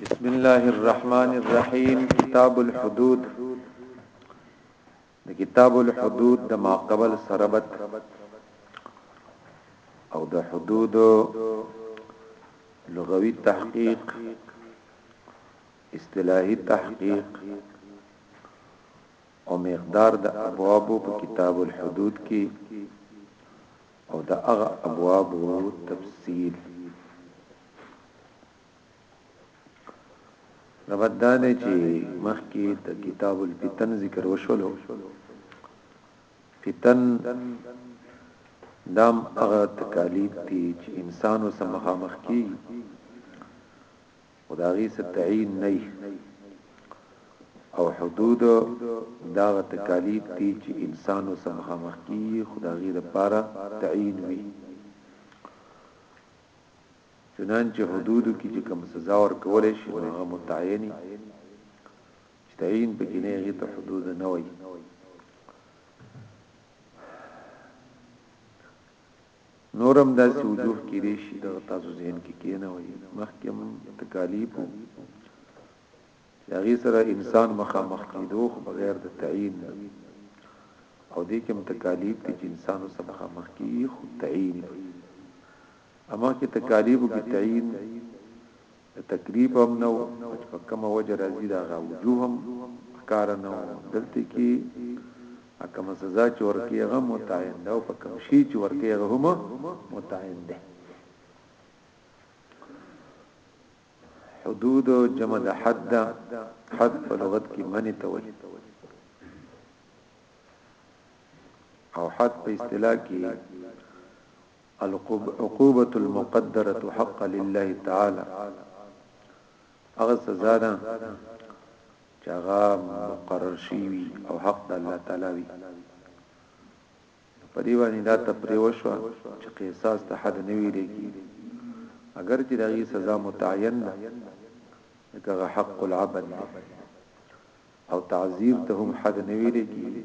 بسم الله الرحمن الرحیم کتاب الحدود د کتاب الحدود د ماقبل سربت او د حدود لغوي تحقیق اصطلاحي تحقیق او مقدار د ابوابو په کتاب الحدود کې او د هغه ابوابو تفصیل نبدا دی چې مخکې د کتاب الفتن ذکر وشولو فتن دام هغه تکالیف دي چې انسانو سره مخامخ کیږي خو د هغې څه تعین نه وي او حدود دا غ تکالیف دي چې انسان او سمخامخ کیږي خو د هغې لپاره تعین وي چنانچه حدود کې چې کوم سزا ورکول شي هغه متعیني چې تعین پکې نه غي ته حدود نه وي نور هم داسې وجوه کېدې شي دا تاسو ذهن کې کېنه وي مخکې هم تکالیف چې هغه سره انسان مخامخ کېدو خو بغیر د تعین نه او دې کې هم تکالیف چې انسان سره مخامخ کېږي خو تعین اما کې تکالیف کې تعین د تکلیف هم نه وو خو چې په کومه وجه راځي د هغه وجوه هم ښکاره نه وو دلته کې هغه کومه سزا چې ورکوي هغه هم متعین ده او په کوم شي چې ورکوي هغه هم متعین ده حدود جمع د حد حد په لغت کې منی ته وایي او حد په اصطلاح کې العقوبة المقدرة حق لله تعالی هغه سزا ده چې هغه مقرر شي وي او حق د الله تعالی وي په دې باندې دا تفریو شو چې قصاص ته حد نه ویل کی اگر چې دغه سزا متعین ده دغه حق العبد ده او تعذير ته هم حد نه ویل کی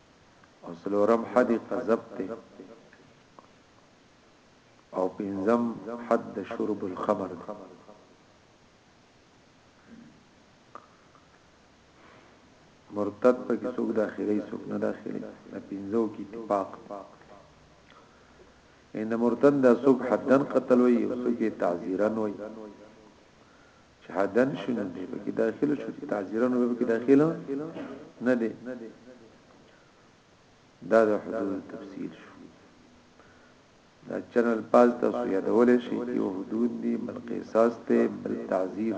او سلورم حد قذب ته او پنځم حد شرب الخمر ده مرتد په کې څوک داخلي څوک نه داخلي د پنځو کې اتفاق ان مرتد د څوک حدن قتل وي او څوک تعذيرا وي چې حدن شي نو دی به کې داخل شو چې تعذيرا نو به کې داخل نه دی دا د حدود تفصیل شو دا چنل پاز تاسو یادول شي چې حدود دي بل قصاص ته بل تعذير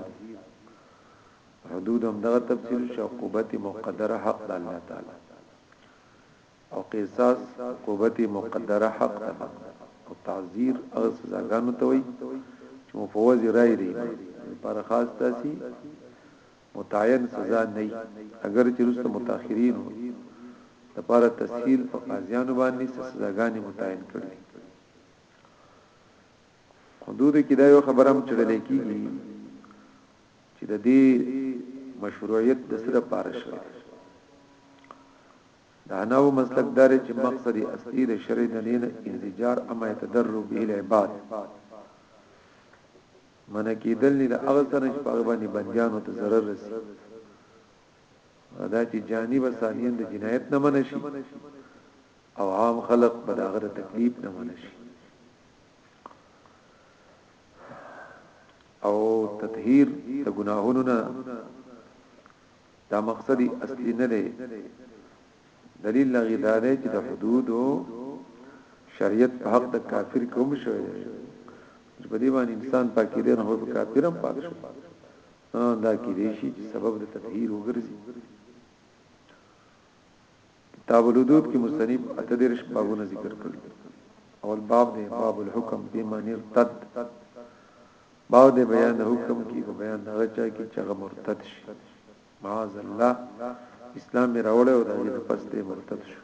حدود هم دغه تفصیل شو عقوبت مقدره حق د الله تعالی او قصاص قوت مقدره حق ته ده او تعزير هغه سزاګانو ته وي چې مفوض رائي دی لپاره خاص تاسي متعين سزا نه اگر چې رسته متأخرين وو لپاره تسهیل په قاضیانو باندې سزاګانې متعین کړې حدود کې دا یو خبره هم چړل کیږي چې د دې مشروعیت د سره پارشه د حناو مسلک داره چې مقصد اصلي د شرع د نینه انزجار اما يتدرب به العباد منه کېدل نه د هغه سره چې په باندې بنديانو ته ضرر رسي دا چې جانب ثانین د جنایت نه منه شي او عام خلق به د هغه تکلیف نه منه شي او تطهیر د ګناهونو نه دا مقصد اصلي نه دی دلیل لغی دا دی چې د حدود شریعت په حق د کافر کوم شوی دی چې په دې باندې انسان پاکې دی نه هو کافرم پاک شو دا کې دی شي چې سبب د تطهیر وګرځي کتاب الحدود کې مصنف اته دېرش بابونه ذکر کړي اول باب دی باب الحکم بما نرتد باب دی بیان د حکم کې په بیان دغه چا کې چې هغه مرتد شي معاذ الله اسلام یې راوړی او دغه نه پس دی مرتد شو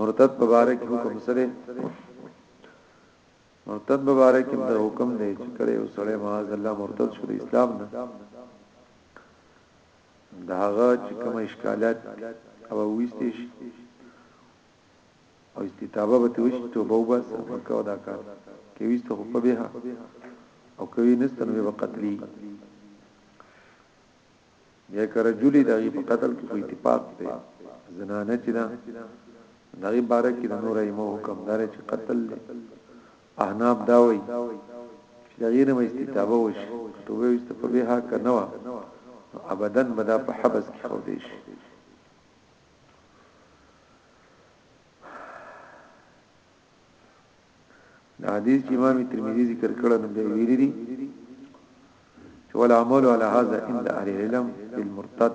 مرتد مبارک حکم سره مرتد مبارک د حکم دی چې کړي او سړی معاذ الله مرتد شو د اسلام نه د هغه چې کوم اشکالات او وېستې شي او استتابه به توش توبه وبس مکو دا کار کې وېسته خو په بها او کوي نستنه به قتلي یا کرجلی د په قتل کې کوئی اتفاق دی زنانه چې دا دغه باره کې د نور ایمو حکم دار چې قتل دی احناف دا وایي چې د غیر مې استتابه وشي که توبه وسته په بها که نه وه نو ابدا به دا په حبس کې خو دی شي د حدیث چې امام ترمذی ذکر کړل نو به ویری دي چې ول عمل على هذا عند اهل العلم بالمرتد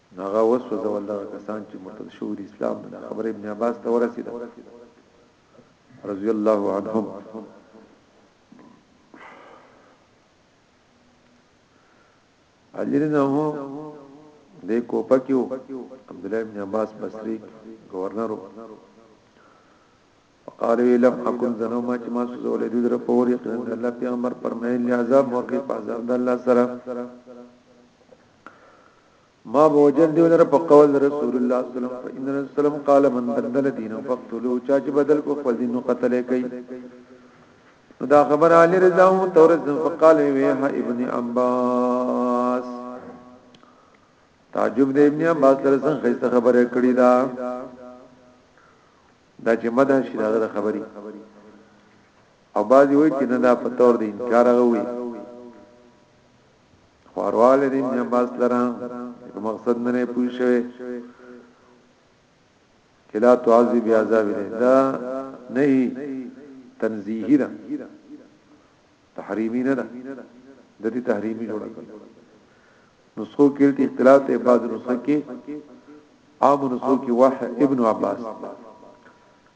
نو هغه وسوځول دغه کسان چې مرتد شوي دي اسلام دا خبره ابن عباس ته ورسیده رضی الله عنهم اجرنه د کوپه کېو عبد الله ابن عباس بصری گورنر وقالو وی لم اکن زنو ما چې ما سوزولې دې در په اور یقین د الله پیغمبر فرمایل یا عذاب موقع په عذاب د الله سره ما بوجل دیو در په قول رسول الله صلی الله علیه وسلم ان رسول قال من بدل دینه فقتلوا چا چې بدل کو خپل دین قتل کوي دا خبر علی رضا او تورز فقال وی ها ابن عباس تعجب دې ابن عباس سره څنګه خبره کړی دا دا چې مدح شي دا غره خبري او بعضی وای چې نه دا په تور د انکار غوي خورواله دې نه باس لرا مقصد نه پوه شوی چې لا تعذب عذاب دا نه تنزیهی ده تحریمی نه ده دتی تحریمی جوړه کړ نسخو کې ته اختلاف ته بعض نسخه کې عام نسخو کې وح ابن عباس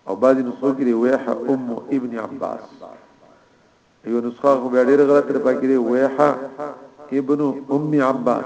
او بعض نسخو کې وح ام ابن عباس یو نسخه خو ډېر غلط تر پکې وح ابن ام عباس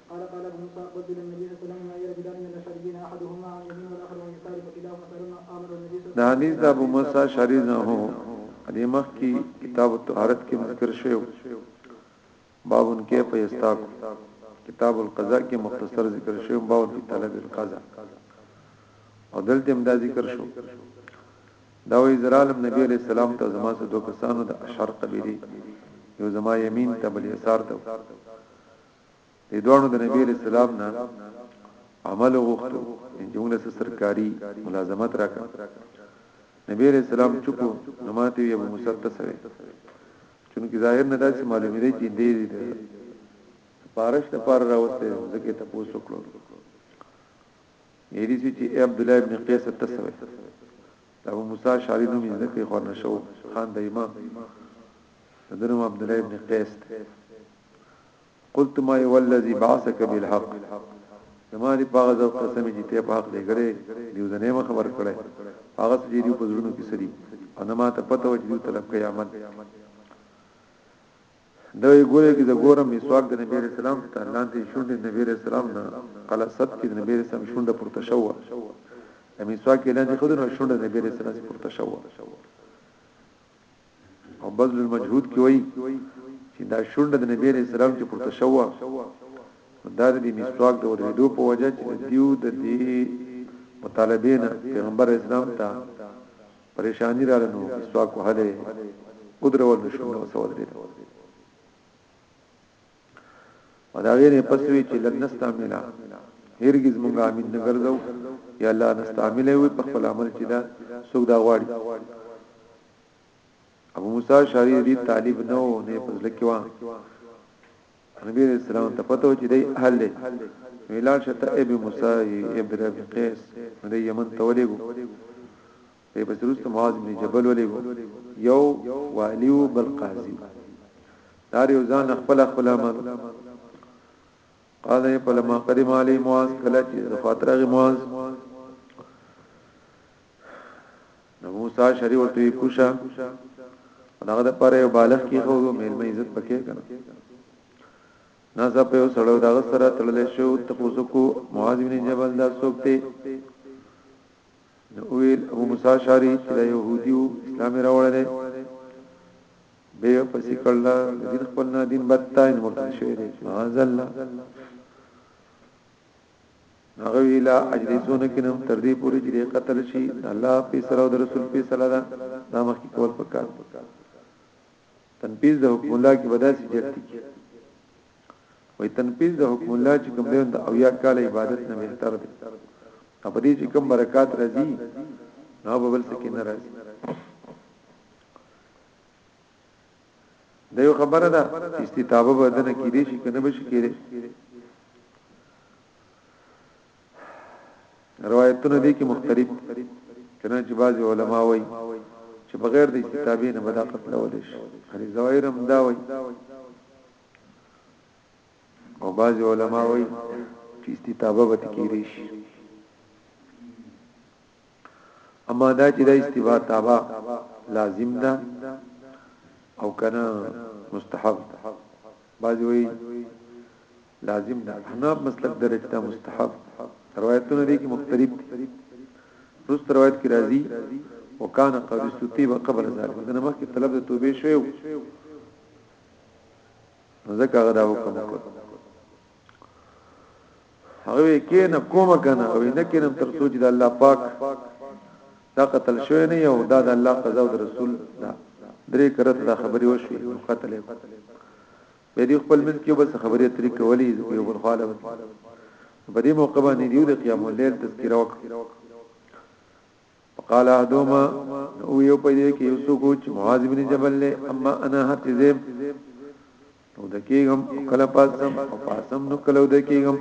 قال قال ابو موسى اقبلت الى النبي صلى الله عليه وسلم ومعي رجلان من الاشعريين احدهما عن يمين والاخر عن يسار فكلاهما سالما امر النبي صلى الله عليه وسلم دا حدیث د ابو موسی اشعری نه هو دې مخ کې کتاب الطهارت کې ذکر شوی بابن کې په استاق کتاب القضاء کې مختصر ذکر شوی باب په طلب القضاء او دلته هم دا ذکر شو دا وی زرالم نبی علیہ السلام ته زما سره دوه کسانو د اشعر قبیله یو زما یمین ته بل یسار ته د دوانو د نبی علیہ السلام نه عمل غوښتو ان جمله سرکاری ملازمت راکا نبی علیہ السلام چکو نماتی ابو موسی تسوی چونکی ظاهر نه داسې معلومه دی چې دې دې پارش د پار راوسته ځکه ته پوسو کړو یې دې چې عبد الله ابن قیس تسوی ابو موسی شاری نوم یې ځکه خور نشو خان د امام دنو عبد الله ابن قیس قلت معي والذي بعثك بالحق زما دې په هغه ذات قسم چې ته په حق لګړې دیو زنه ما خبر کړې هغه چې دیو په زړونو کې سړي او نه ما ته پته و چې دیو طلب کوي عمل دا یې ګوره کې د ګورم مسواک د نبی رسول سلام ته لاندې شونډې نبی رسول سلام نه قلا صد کې د نبی رسول سلام شونډه پورته شو د مسواک لاندې خود نو شونډه نبی رسول سلام پورته شو او بذل المجهود کې وایي چې دا شونډه د نبی عليه السلام چې پورته شوه دا د مسواک د ورېدو په وجه چې دیو د دې مطالبه نه پیغمبر اسلام ته پریشانی را لنو مسواک وهله ودرول نشو نو سوال دی او دا غیر پس وی چې لن نستعملا هرگز مونږه امین نه ګرځو یا الله نستعمل وي په خپل عمل چې دا څوک دا غواړي ابو موسی شاری دی طالب نو نه فضل کوا نبی رسول الله ته پته و چې دی اهل دی ویلال شته ابي موسی ابن ابي قیس دی یمن تولېګو دی پس رست معاذ بن جبل ولېګو یو والیو بل قاضي دار یو ځان خپل خپل امر قال یې په لما قدم علی معاذ کله چې زفاترغ معاذ نو موسی شری ورته کوشا هغه د پاره یو بالغ کې خو مېل مې عزت پکې کړ نازا په یو سړیو دغه سره تړلې شو تخوزکو معاذ بن جبل دا سوکته نو ویل ابو موسی اشعری چې د يهوديو اسلام راوړل به پسې کړل دین خپل نه دین بدتا ان مرتد شوی دی معاذل هغه ویلا اجلسونه کینم تر دې پورې چې قتل شي الله په سره او رسول په سره دا مخکې کول پکار تنفيذ د حکم الله کې بداسي جرتي کې وي تنفيذ د حکم الله چې کوم دی د او یا کال عبادت نه بهتر دی په دې چې کوم برکات راځي نو په بل څه کې نه راځي دا یو خبره ده استتابه بدن کې دي چې کنه بشي کېږي روایتونه دي کې مختلف کنه چې بعضي علما وایي چې بغیر د استتابې نه بدا قتل ولې شي هرې زوایر هم دا وایي او بعضي علما وایي چې استتابه به کېږي شي اما دا چې د استتابه لازم ده او کنه مستحب بعضي وایي لازم ده حناف مسلک درجه ده مستحب روایتونه دي کې مختلف دي رست روایت کې راځي وکانه قد استتیب قبل ذلك دنه مخکې طلب د توبې شوی ځکه هغه دا حکم وکړ هغه کې نه کوم کنه او نه کې نن تر سوچ د الله پاک دا قتل شوی نه یو دا د الله قضا او رسول دا درې کرت دا خبري وشوي قتل به دی خپل منځ کې بس خبرې اترې کولې ځکه یو بل خاله په دې موقع باندې دیو د قیام الليل تذکرہ وکړه قال احدهما او یو په دې کې یو څوک چې معاذ بن جبل له اما انا حتزم نو د کېګم کله پاسم او پاسم نو کله د کېګم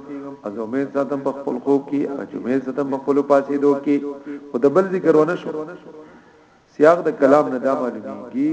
ازمه ساتم په خپل خوب کې اجمه ساتم په خپل پاسې دو کې او د بل ذکر ونه شو سیاق د کلام نه دا معلومیږي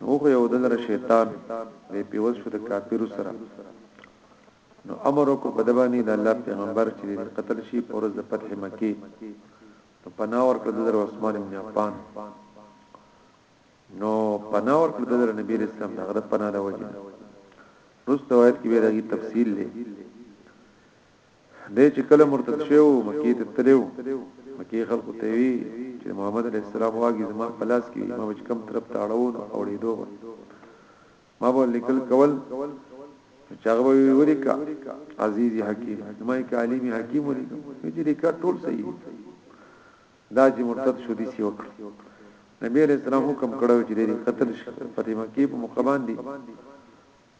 نو اوخه یو دلر شیطان دی پیوز شو د کافرو سره نو امر وکړو په دبانی د الله پیغمبر چې د قتل شي پرز د فتح مکی نو پناور کړ دلر عثمان ابن عفان نو پناور کړ دلر نبی اسلام دغه پناه د وجه رست روایت کې به دغه تفصیل لې دی چې کله مرتد شو مکی ته تلو مکی خلکو ته وی چې محمد علی السلام واګي زما پلاس کې ما وچ کم طرف ته اړو نو اوړېدو ما به لیکل کول چې هغه وی ولیکا عزیزی حکیم ما کې عالمی حکیم ولیکا چې لیکا ټول صحیح دا چې مرتد شو دي سی وکړ نبی علیہ السلام حکم کړو چې دې قتل شي فاطمه کې په مقبان دي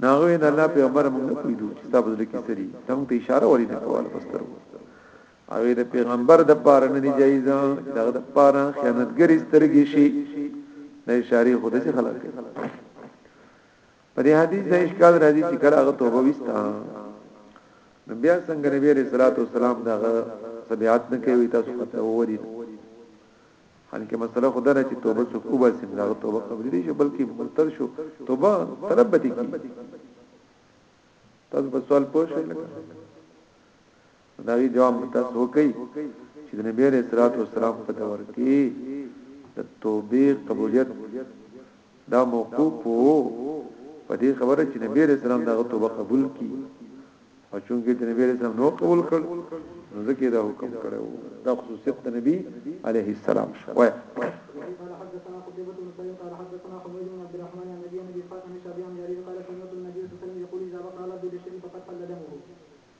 نو هغه د الله پیغمبر موږ نه پوهیدو چې تاسو د کې سری تم ته اشاره ولې نه کوله پستر او د پیغمبر د پاره نه دی جایز دغه د پاره خیانتګری سترګې شي د اشاره خود څخه خلق پر حدیث د اشکال راځي چې کله هغه توبه وستا نو بیا څنګه نبی رسول الله صلی الله علیه وسلم دغه سبيات نه کوي تاسو ته ووري حالانکه مسله خو دا نه چې توبه څوک وباسي نو هغه توبه قبلې شي بلکې مرتد شو توبه طلب به دي تاسو په سوال پوه شئ لکه دا وی جواب تاسو وکي چې د نبی عليه الصلاه والسلام په دور کې د توبې قبولیت دا موقوف وو په دې خبره چې نبی رسول الله دغه توبه قبول کړي او چونکه د نبی رسول الله نو قبول کړ نو ځکه دا حکم کړو دا خصوصیت د نبی عليه السلام شو وای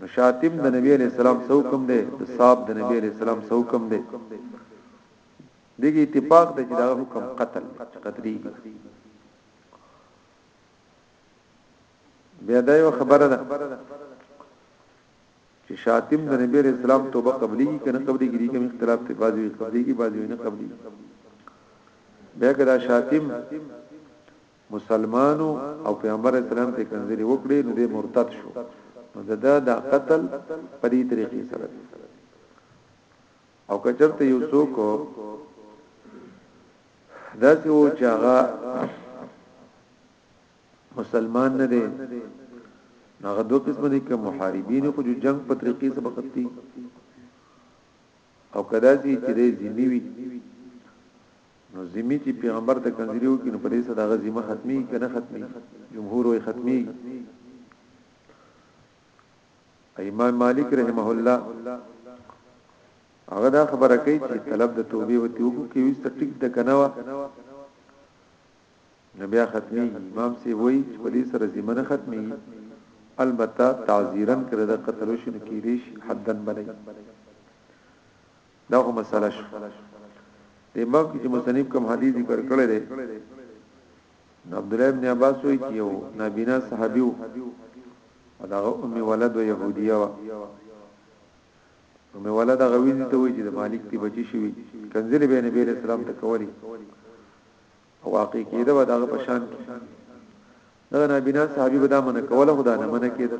نو شاتم د نبی علیہ السلام سو حکم دی د صاحب د نبی علیہ السلام سو حکم دی دغه اتفاق د جدا حکم قتل قتلی بیا دا یو خبره ده چې شاتم د نبی علیہ السلام توبه قبلی کی کنه قبلی کی کوم اختلاف ته بازی قبلی کی بازی نه قبلی بیا کدا شاتم مسلمانو او پیغمبر علیه السلام ته کنځلې وکړې نو دی مرتد شو نو د ده د قتل په دې طریقې سره دی او کچرته یو څوک داسې و چې هغه مسلمان نه دی هغه دوه قسم دي کوم محاربین خو جنگ په طریقې سره بقتی او کدا سي چې د ذمي وي نو ذمي چې پیغمبر ته کنځري وکړي نو په دې سره دغه ذمه ختمي کنه ختمي جمهور وي ختمي امام مالک رحمه الله هغه دا خبره کوي چې طلب د توبې و توبو کې وست ټیک د کنوا نو بیا ختمیږي امام سی وای چې په دې سره ذمه نه ختمي البته تعذيرا کړه د قتل شو نه کېږي حدن بنئ دا کومه مسله شو د باب کې چې مصنف کوم حدیث ذکر کړی دی عبد الله ابن عباس وایي چې یو نابینا صحابي وو دا ام ولد و يهوديه وا ام ولد غوي ته وایي چې د مالک تی بچی شوی کنځلې به نبی رسول الله ته کولی واقع کېده و دغه پشان دا نه بنا صحابي به دا من کوله خدا نه من کېده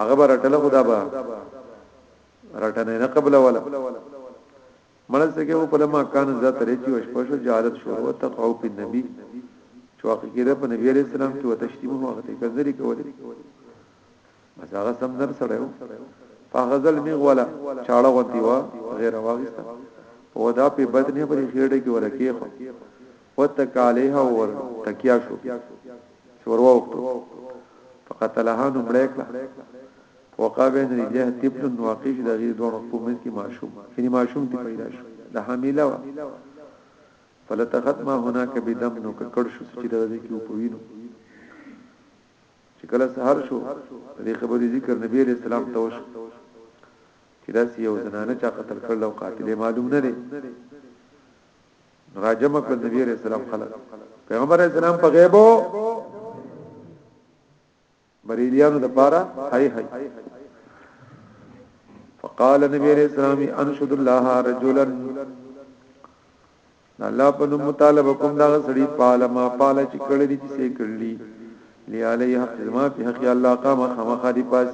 هغه به رټله خدا به رټنه نه قبل ولا مړل سګه په لما کان ذات رچی وش پښ جالت شو او تقو په نبی چې واقع کېده په نبی عليه السلام کې وتشتیمه هغه ته کذری کوله بس هغه سمندر سره یو په غزل می غولا چاړه غونتی وا غیر واغسته په ودا په بدنه پر خېړه کې ورکه خو وتک علیها ور تکیا شو شور وختو فقتلها نو مړکړه وقا بین رجه تبن واقع شو د غیر دوه حکومت کې معشوم یعنی معشوم تی پیدا شو د حامله وا فلتختما هناك بدم نو ککړ شو چې د دې کې په وینو چې کله سحر شو دې خبرې ذکر نبی عليه السلام ته وشو چې دا سی یو زنانه چا قتل کړل او قاتل معلوم نه دی راجم کړ نبی عليه السلام خلک پیغمبر عليه السلام په غیبو بریلیانو د پاره هاي هاي فقال نبی عليه السلام انشد الله رجلا الله په نوم مطالبه کوم دا سړي پاله ما پاله چې کړی دي چې سې کړلی لیالی حق زما په حق الله قام خامخ دي پاس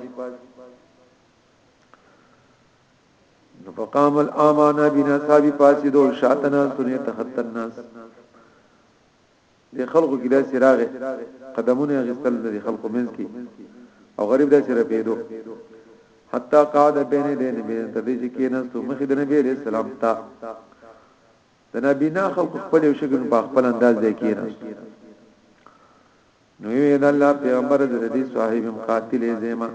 نو فقام الامانه بنا صاحب پاسې دو شاتنا سنه تحت الناس دې خلکو کې داسې راغې قدمونه غستل دي خلکو منځ کې او غریب داسې رپېدو حتا قاعد بین دین بین تدې چې کې نستو مخې د نبی عليه السلام تا د نبی نه خلکو خپل یو شګن په خپل انداز دی کې نه نو یې د الله پیغمبر د دې صاحب قاتل زېما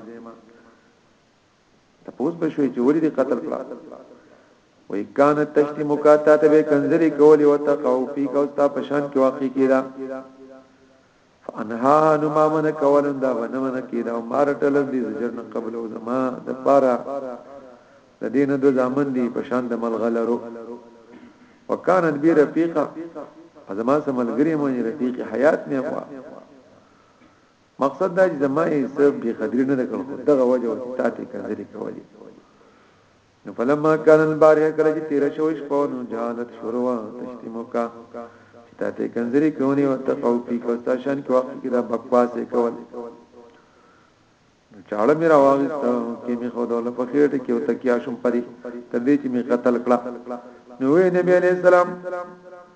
تپوس بشوي چې ولې دې قتل کړه وای کان تشتی مکاتا ته به کنزلی کولی او تقو فی کو ستا پشان کې واقع کیدا فانها نو ما من کولن دا ونه من کیدا او مارټل دې زجرن قبل او زما د پارا د دین د زامن دی پشان د ملغلرو وکانت بی رفیقه زما سملګری مې رفیق حیات مې هوا مقصد دا چې زما یې څه بی قدری نه کړ خو دغه وجه و چې تاته کنځلې کولې نو فلما کان الباریا کله چې تیر شوې شپه نو جالت شروع تشتموکا چې تاته کنځلې کونی او تقو پی کو شان کې وخت کې دا بکواس یې کول چاړه میرا واغست کې می خو دوله په خېټه کې او تکیا شم پري تر دې چې می قتل کړه نو وې نبی عليه السلام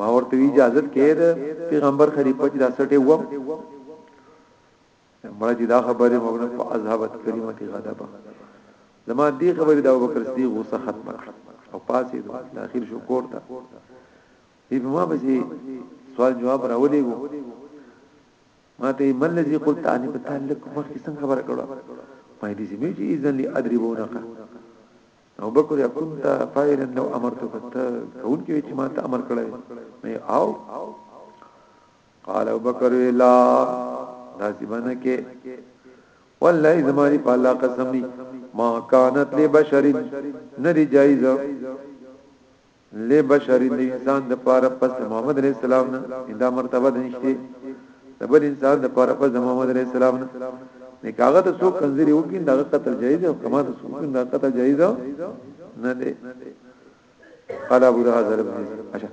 ما ورته اجازه کړې پیغمبر خلیفہ چې دا سټه و مړه چې دا خبره مونږ په اذهبت کلمه غضب زما دې خبره د ابوبکر صدیق غوسه ختمه کړ او پاسې د اخر شو کور ته دې په ما بچي سوال جواب راولې وو ما ته من لذي قلت اني متعلق مخکې څنګه خبره کړو ما دې سمې چې اذن لي ادربونک او بکر یکون تا فاعلا لو امرتو کته کون کې چې ما ته امر کړی نه او قال ابو بکر لا لازمانه کې والله زماري په الله قسم ني ما كانت لبشر ندي جائز له بشري د انسان د پاره پس محمد عليه السلام نه دا مرتبه نشته د بل انسان د پاره پس محمد عليه السلام نه نه کاغه ته څوک کنځري وکین دا قتل جایز او کما ته څوک دا قتل جایز نه دی قال ابو ذر هذا ابن عشان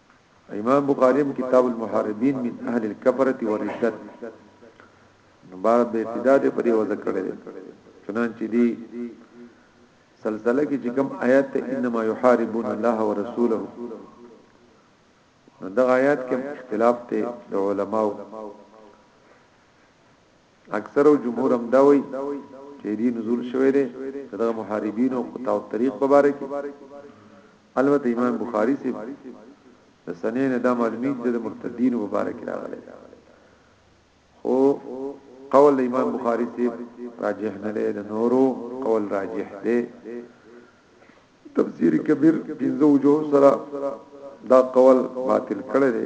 امام بخاری کتاب المحاربین من اهل الكفره والردت نو بعد به ابتدا دې پرې وځ کړل چنانچې دی سلسله کې چې کوم آیات ته انما يحاربون الله ورسوله نو دا آیات کې اختلاف ته د علماو اکثر او جمهور هم دا وایي چې دې نزول شوی دی دغه محاربین او قطاع الطريق په باره کې البته امام بخاری سي د سنې نه دا معلومی چې د مرتدین په باره کې راغلی خو قول امام بخاری سي راجح نه دی د نورو قول راجح دی تفسیر کبیر پنځه وجوه سره دا قول باطل کړی دی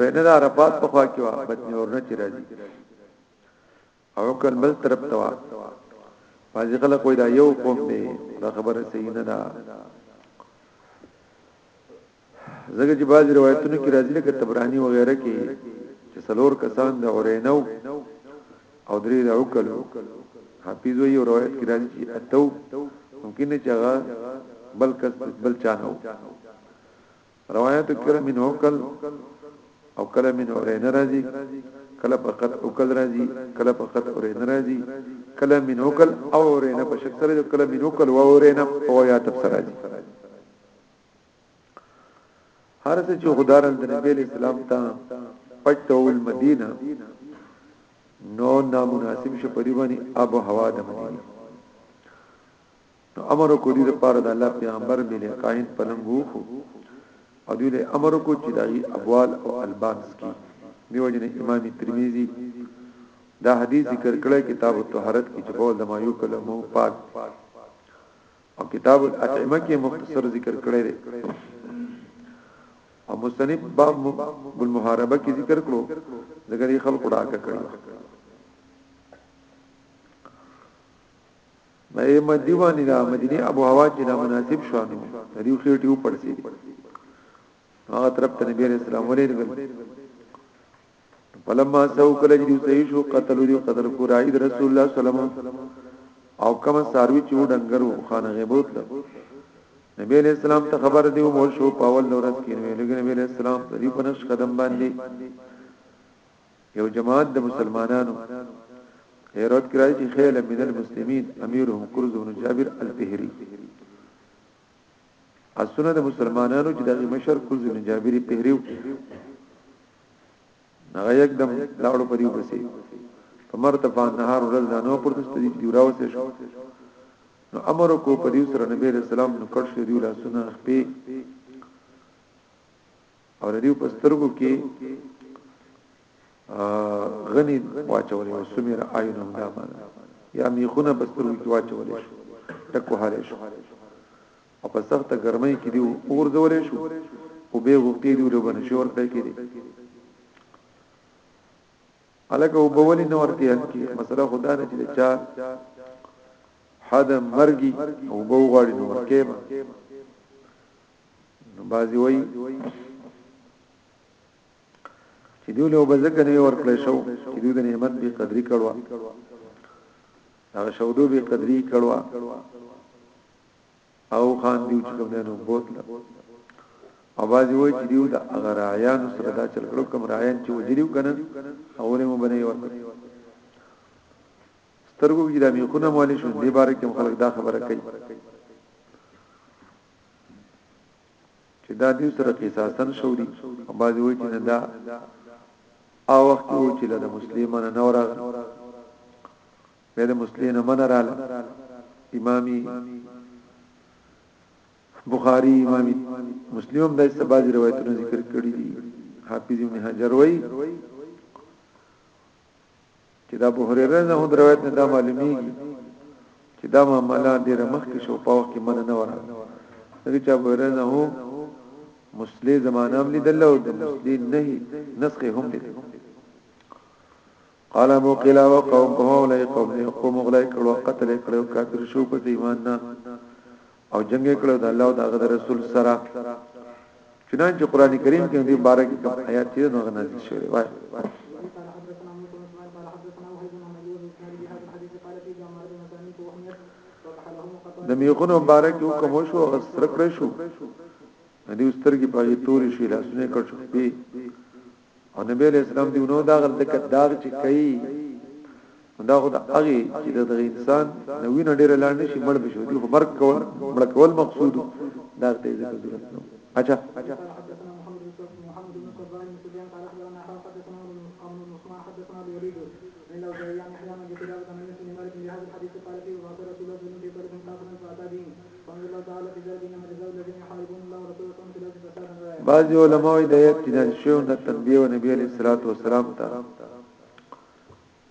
رینه د عرفات په خوا کې وا بطن اورنه چې راځي او کل بل طرف ته وا باندې خلک وای دا یو قوم دی دا خبره صحیح نه ده زګه چې بعض روایتونو کې راځي لکه تبرانی و غیره کې چې سلور کسان د اورینو او درې د عقل حافظ وی روایت کې راځي چې اتو ممکن چې هغه بل کس بل چانو روایت کله من اوکل او کله من اورین راځي کله فقط اوکل راځي کله فقط اورین راځي کله من اوکل او اورین په شک سره کله من اوکل او اورین او یا تفسیر راځي هر څه چې خدارن د نبی اسلام ته پټو المدینه نو نامناسب شپری باندې ابو هوا د مدینه نو امر وکړو دې لپاره د الله پیغمبر بل قائن پلنګ وخو او دوی له امر وکړو چې دایي ابوال او البانس کې دیو جن امام ترمذی دا حدیث ذکر کړی کتاب الطهارت کې چې بول د ما یو کله مو پاک او کتاب الاطعمه کې مختصر ذکر کړی دی او مستنیب باب بالمحاربه کې ذکر کړو ځکه خلکو ډاکه کړی ما یې مدی باندې دا مدینه ابو هوا چې دا مناسب شو نو د دې خېټې و پړسې هغه طرف ته نبی رسول الله ولې لګل فلما سو کله چې صحیح شو قتل دی قتل کو راي رسول الله صلی الله علیه وسلم او کوم ساروی چې ډنګرو خان غیبوت له نبی علیہ السلام ته خبر دی مور شو پاول نورس کې نبی علیہ السلام په دې پنځ قدم باندې یو جماعت د مسلمانانو هیرات کرای چې خیل من المسلمین امیرهم کرز بن جابر الفهری اسونه د مسلمانانو چې د مشر کرز بن جابر پهریو هغه یکدم لاړو په دې وبسي فمرتف النهار ورځ دا نو پورته ستدي چې راوسه شو نو امر کو په دې سره نبی رسول الله نو کړ شو دی لاسونه خپې او ردیو په سترګو کې غنی واچولې او سمیر عینهم دا معنا یا میخونه په سترګو کې واچولې شو ټکو حاله شو او په سخته ګرمۍ کې دی اور زولې شو او به غوښتي دی لوبن شو ورته کې دی الکه وبولې نو ورته کې مسله خدا نه چې چا حد مرګي او بو غاړي نو ورکه بعضی وای چې دیو له بزګ نه ورکړې شو چې دوی د نعمت به قدرې کړو هغه شودو به قدرې کړو او خان دیو چې کوم نه بوتله او بعضی وای چې دیو د اگر عیان سره دا چل کړو کوم رایان چې وجریو کنه اوله مو بنې ورکړ سترګو کې د میخونه مولې شو دې باره کې خلک دا خبره کوي چې دا دې سره قصاصن شو دي او باز وی چې نه دا او وخت وو چې د مسلمانانو نه وراغه به د مسلمانانو من رااله امامي بخاری امام مسلم د استباز روایتونو ذکر کړی دي حافظ ابن حجر وای چې دا ابو هريره نه هند روایت نه دا معلومیږي چې دا معاملې ډېر مخکې شو په وخت کې من نه ورا دغه چې ابو هريره نه هو مسلې زمانه هم لیدل او د مسلې نه نسخ هم لیدل قال ابو قلا وقوم قوم لا قوم يقوم غلای کړو قتل کړو کافر شو په ایمان نه او جنگ یې کړو د الله او د هغه رسول سره چنانچه قران کریم کې دې بارک کوم آیات چې نو نازل شوی وای د میخونو مبارک یو کوم شو غسر کړ شو دې سترګې پاګې توري شي لاسونه کړ شو پی او نبی علیہ السلام دی نو دا غلطه کداغ چې کوي دا خو د هغه چې د انسان نوې نه ډېر لاړ نشي مړ بشو دی خو مرګ کول مړ کول مقصود دا ته یې ضرورت نو اچھا بعض علماء د آیت کې نازل شوی د تنبیه او نبی علیہ الصلوۃ والسلام ته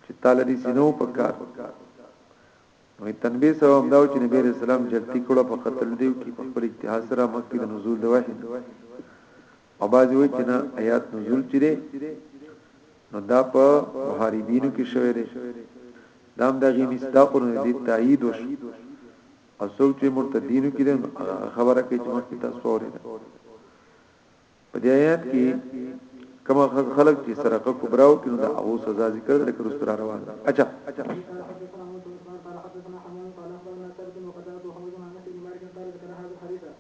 چې تعالی دې سينو پکار نو تنبیه سبب دا چې نبی علیہ السلام جلتی کړه په قتل دیو کې په خپل اجتهاد سره مخکې د نزول د وحی او بعضی وای چې نه آیات نزول چې دی نو دا په محاربینو کې شوی دی دام دغه مصداق نو دې تایید وش او څوک چې مرتدینو کې خبره کوي چې مخکې تاسو اورید په دې آیات کې کما خلق چې سرقه کبراو کې نو دا او سزا ذکر لکه رستور روان اچھا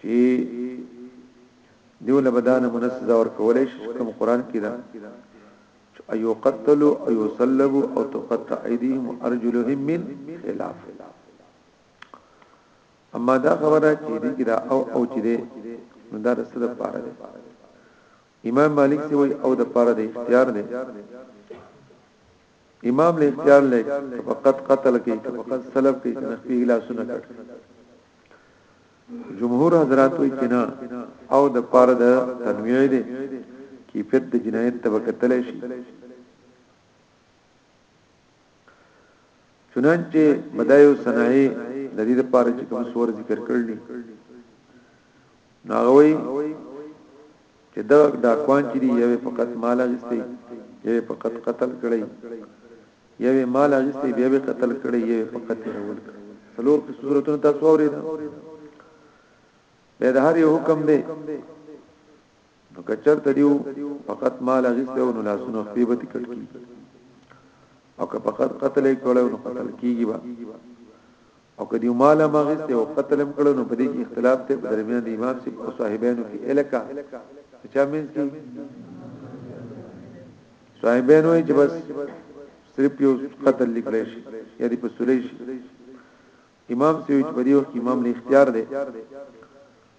چی دیو له بدانه منسزا ورکولای شي کوم قران کې دا چې ايو قتل او يصلب او تقطع ايديهم ارجلهم من خلاف اما دا خبره چې دې کې دا او او چې دې نو دا د سره پاره ده امام مالک سی وای او د پاره د اختیار ده امام له اختیار لای که فقط قتل کوي که فقط سلب کوي که نخفي لاسونه کټ جمهور حضرات وی چې نه او د پاره د تنویع دي کیفیت د جنایت تبکتل شي چنانچه بدایو صنایع د دې لپاره چې کوم سور ذکر کړل ناغوي چې دغه ډاکوان چې دی یوې فقط مال اغستی یوې فقط قتل کړی یوې مال اغستی بیا به قتل کړی یوې فقط رول کړی څلور قسم صورتونه تاسو اوریدا به د هر یو حکم دی نو کچر تدیو فقط مال اغسته او نو لاسونو خپې به تکټ کی او که فقط قتل کړو نو قتل کیږي با او که دیو مال هم اغیسته او قتل هم کړو نو په دې کې اختلاف ته په درمیان د امام سیب او صاحبانو کې الکا چا مینس کې صاحبین وای چې بس صرف یو قتل لیکل شي یا دی په سولې شي امام سیوی چې په دې وخت امام له اختیار دی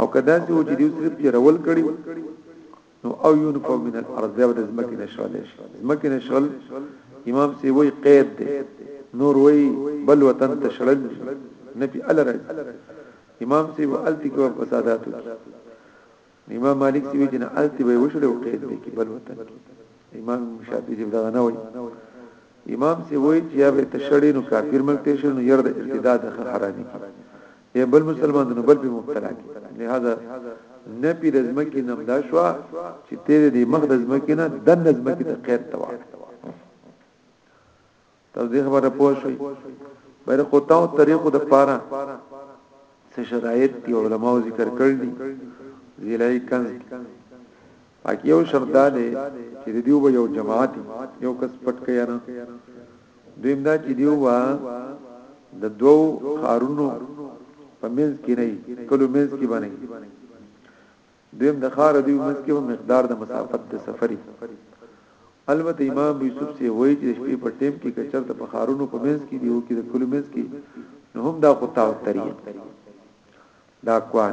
او کدا چې و چې دیو صرف چې رول کړي نو او یون فو من الارض بیا د زمکه نشول شي زمکه نشول امام سی وی قید دی نور وی بل وطن تشړل نه پی ال راځي امام سی التی کې فسادات امام مالک سی وی جن التی به وشړو قید دی کې بل وطن امام شافعی دی دا نه وی امام سی وی چې یا به تشړې نو کافر ملته شنو ير د ارتداد حرامي یا بل مسلمان نو بل په مبتلا کی لہذا نه پی رزمکی نم دا شوا چې تیر دی مخ رزمکی نه دن رزمکی ته قید توا تر دې خبره پوه شئ بیر قطاو طریقو د پاره څه شرایط دی علماو ذکر کړل دي زیلای کنز پاک یو شرط دا دی چې د دیو به یو جماعت یو کس پټ کوي نه دویم دا چې دیو با د دوو خارونو په منځ کې نه کلو منځ کې باندې دویم د خار دیو منځ کې مقدار د مسافت د سفري البته امام یوسف سی وایي چې شپې په ټیم کې کچرته په خارونو په منځ کې دیو کې د کلو منځ کې نو هم دا خطا او طریق دا کوان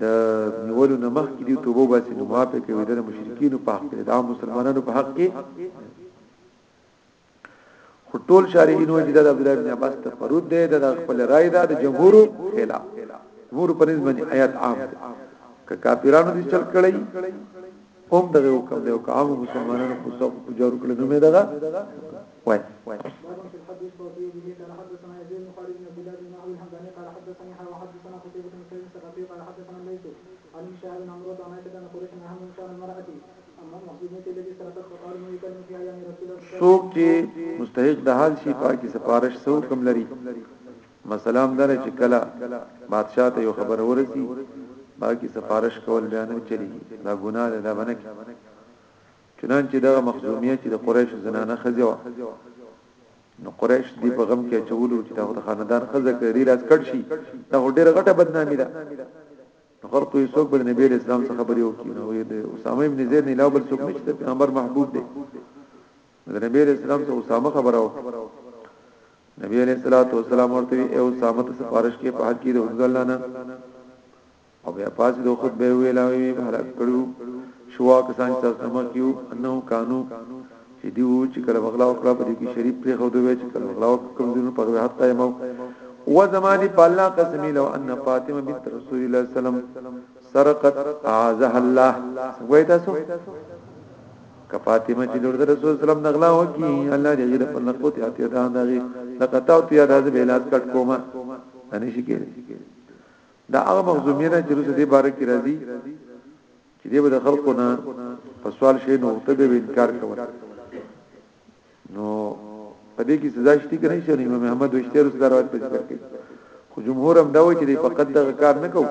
د نیولو نه مخکې دی توبه وباسي نو معاف یې کوي د مشرکینو په حق کې د مسلمانانو په حق کې خو ټول شارحین وایي دا د عبد الله بن عباس ته فرود دی دا خپل رائے ده د جمهور خلاف جمهور په نسبت آیات عام که کافرانو دي چل کړی هم دغه حکم دی او که عام مسلمانانو په سب په جوړ کړل نو مې دغه وای څوک چې مستحق د حال شي پاکي سفارش سو کم لري مسله هم دا ده چې کله بادشاه ته یو خبر ورسی باقی سفارش کول بیا نه چلیږي دا ګناه ده دا باندې چنانچه دغه مخزومیه چې د قریش زنانه خزیو نو قریش دی په غم کې چولو چې دا خاندان خزه کړی لاس کړ شي دا ډیره غټه بدنامي ده خلق یې څوک بل نبی اسلام څخه خبرې وکړي نو د اسامه ابن زید نه علاوه بل څوک نشته پیغمبر محبوب دی د نبی علیہ السلام ته اسامه خبره و نبی علیہ الصلوۃ والسلام ورته ای اسامه ته سفارش کې په حق کې د وګلانه او بیا پاس د خطبه ویلا وی هلاک کړو شوا کسان چې تاسو مخ کیو انه قانون چې دی وو چې کله بغلا وکړه په دې کې شریف پرې خو دوی چې کله بغلا وکړه کوم دین په غوړه حتی مو و زماني په الله قسم لو ان فاطمه بنت رسول الله صلی الله علیه وسلم سرقت اعاذها الله وای تاسو که فاطمه چې لور د رسول سلام د غلا وکي الله دې غیر په نقوت اته دا دغه لقطاو ته یاد به لاس کټ کومه نه شي کېږي دا هغه مخزومینه چې روسه دې بار کې راځي چې دې به خلکو نه په سوال شي نو ته به انکار کوي نو په دې کې سزا شته کې نه شي امام احمد وشتر سره راوړل پېښ کړي خو جمهور هم دا وایي چې فقط دغه کار نه کوي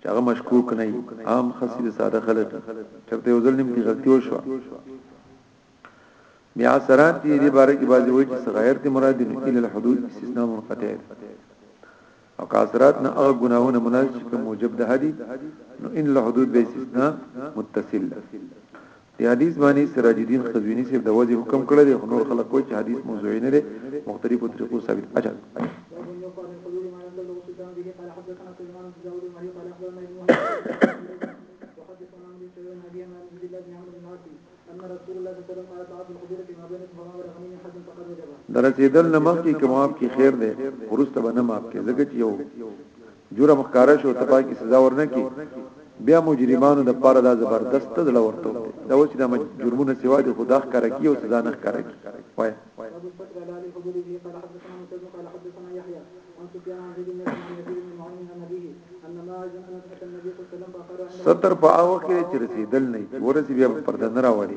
چې هغه مشکوک نه وي عام خسي د ساده خلک چرته یو ځل نیم کې غلطي وشو بیا سرات دې دې باره کې بازي وایي چې صغیر ته مراد دي نقل الحدود استثناء منقطع او کاسرات نه هغه ګناهونه مناسب کوم موجب د حدیث نو ان الحدود به استثناء متصل دې حدیث باندې سراج الدین قزوینی صاحب د وجه حکم کړی دی خو نور خلک وایي چې حدیث موضوعي نه دی مختلفو طریقو ثابت اچا درسیدل نمک کې کماب کې خیر دی ورسته به نه ماپ کې زګ چې یو جرم ښکاره شو ته پاکي سزا ورنکي بیا مجرمانو د پاره دا زبردست زړه ورته دی دا اوس دا جرمونه سوا دي خدا ښکاره کی او سزا نه ښکاره کی وای ستر په اوخه چې رسیدل نه ورسې بیا پر دنه راوړي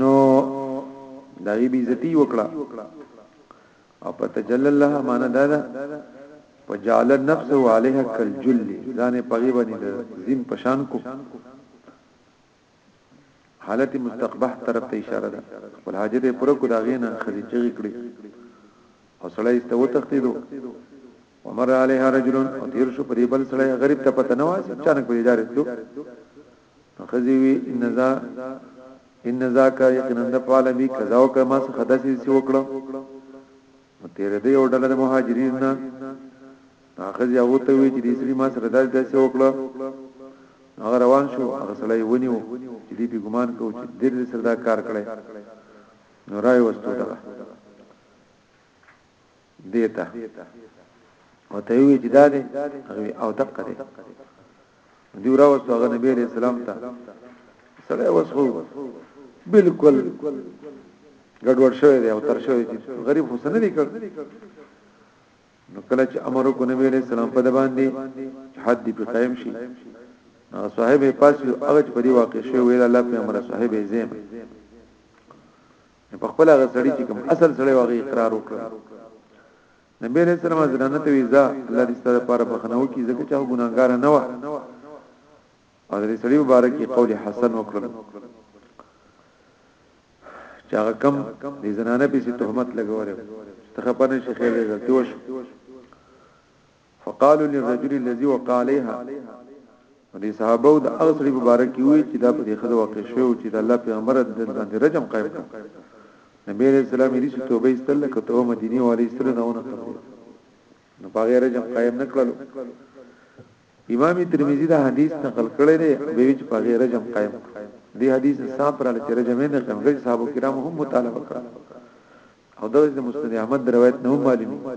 نو دغه بي عزتي وکړه او په تجلل له معنا دا ده وجعل النفس عليها كالجل ځان په غيبه نه زم پشان کو حالت مستقبح طرف ته اشاره ده خپل حاجت پر کو دا غینا خدي چغې کړې او سړی استو تختیدو ومر عليها رجل او تیر شو په دې بل سره غریب ته پته نه واسي چانک په ادارې تلو خزي وی ان ذا ان ذاک یقینا د فعل بی قضا او کما څه حدث سی وکړه نو تیر دې او ډله د مهاجرین نه اخزي هغه ته وی چې د اسلام ما سره داسې داسې وکړه هغه روان شو هغه سړی ونیو چې دې په ګمان کو چې دې دې سره دا کار کړی نو راي وستو ده دیتا او ته وی چې دا دی هغه او دقه دی دی راوست هغه نبی عليه السلام ته سره وسو بالکل ګډوډ شوی دی او تر شوی دی غریب حسن دی کړ نو کله چې امر کو نبی عليه السلام په دبان دی حد دی په قائم شي هغه صاحب پاس هغه په دی واقع شوی ویل الله په امر صاحب زیم په خپل هغه سړی چې کوم اصل سړی واغی اقرار وکړ نبی علیہ السلام زنانه ته ویزا الله دې ستاسو لپاره بخنو کی ځکه چې ګناګار نه و او دې سړی مبارک قول حسن وکړ چې هغه کم دې زنانه په سي تهمت لګوره ته خبر نه شي خیر دې غلطي وشو فقالوا للرجل الذي وقع عليها دې صحابه او د اغسړي مبارک وي چې دا په دې خزه واقع شو چې د الله پیغمبر د باندې رجم قائم کړ نبی عليه السلام یې چې توبه ایستل لکه تو مدینه والی سره نه ونه قبول نو باغې رجم قائم نکړل امام ترمذی دا حدیث نقل کړی دی به وچ باغې رجم قائم دی حدیث صاحب را لچ رجم نه قائم غیر صاحب کرام هم مطالبه کړ او دا د مسند احمد روایت نه معلومه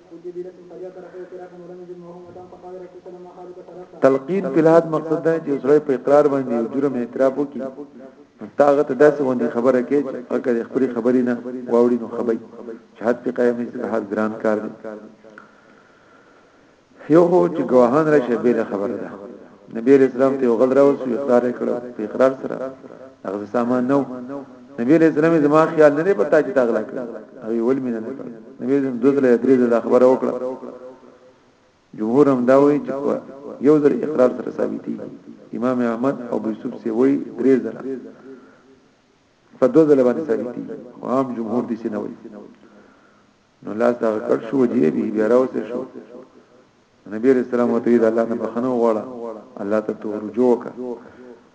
تلقین په لحاظ مقصد دا چې سره په اقرار باندې جرم اعتراف وکړي تاغه ته داسې باندې خبره کوي چې اگر خپل خبرې نه واوړي نو خبري چې حد په قائم نه حد ګران کار دی یو هو چې ګواهان راشي به خبره ده نبی علیہ السلام ته غل راوس یو اقرار کړو په اقرار سره هغه سامان نو نبی علیہ السلام زما خیال نه پتا چې تاغلا کړ او ول مين نه نبی زم دوزله درې د خبره وکړه جمهور هم دا وایي چې یو ځل اقرار سره ثابتي امام احمد او ابو یوسف سی وایي درې ځل په دوزله باندې ثابتي عام جمهور دي سي نه وایي نو لاس دا کټ شو وجې به بیا راوته شو نبی رسول الله ته د الله نه بخنه وغواړه الله ته تو رجوع کا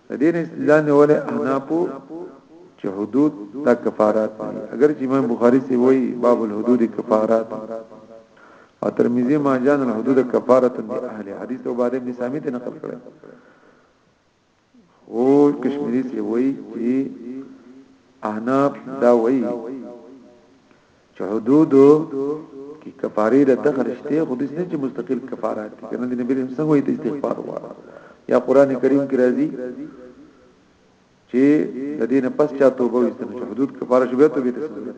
د دې نه استدلال نه وله انا پو چې حدود د کفارات دي اگر چې امام بخاری سی وایي باب الحدود کفارات او ترمذی ما جان الحدود کفاره دي اهل حدیث او بعد ابن سامی ته نقل کړي خو کشمیری سی وای چې احناف دا وای چې حدود کې کفاره د دخل شته خو د نه چې مستقل کفاره دي کنه د نبی رسول وای ته استغفار واره یا قران کریم کې راځي چې د دې نه پس چا توبه وستنه حدود کفاره شوه ته به تسلیت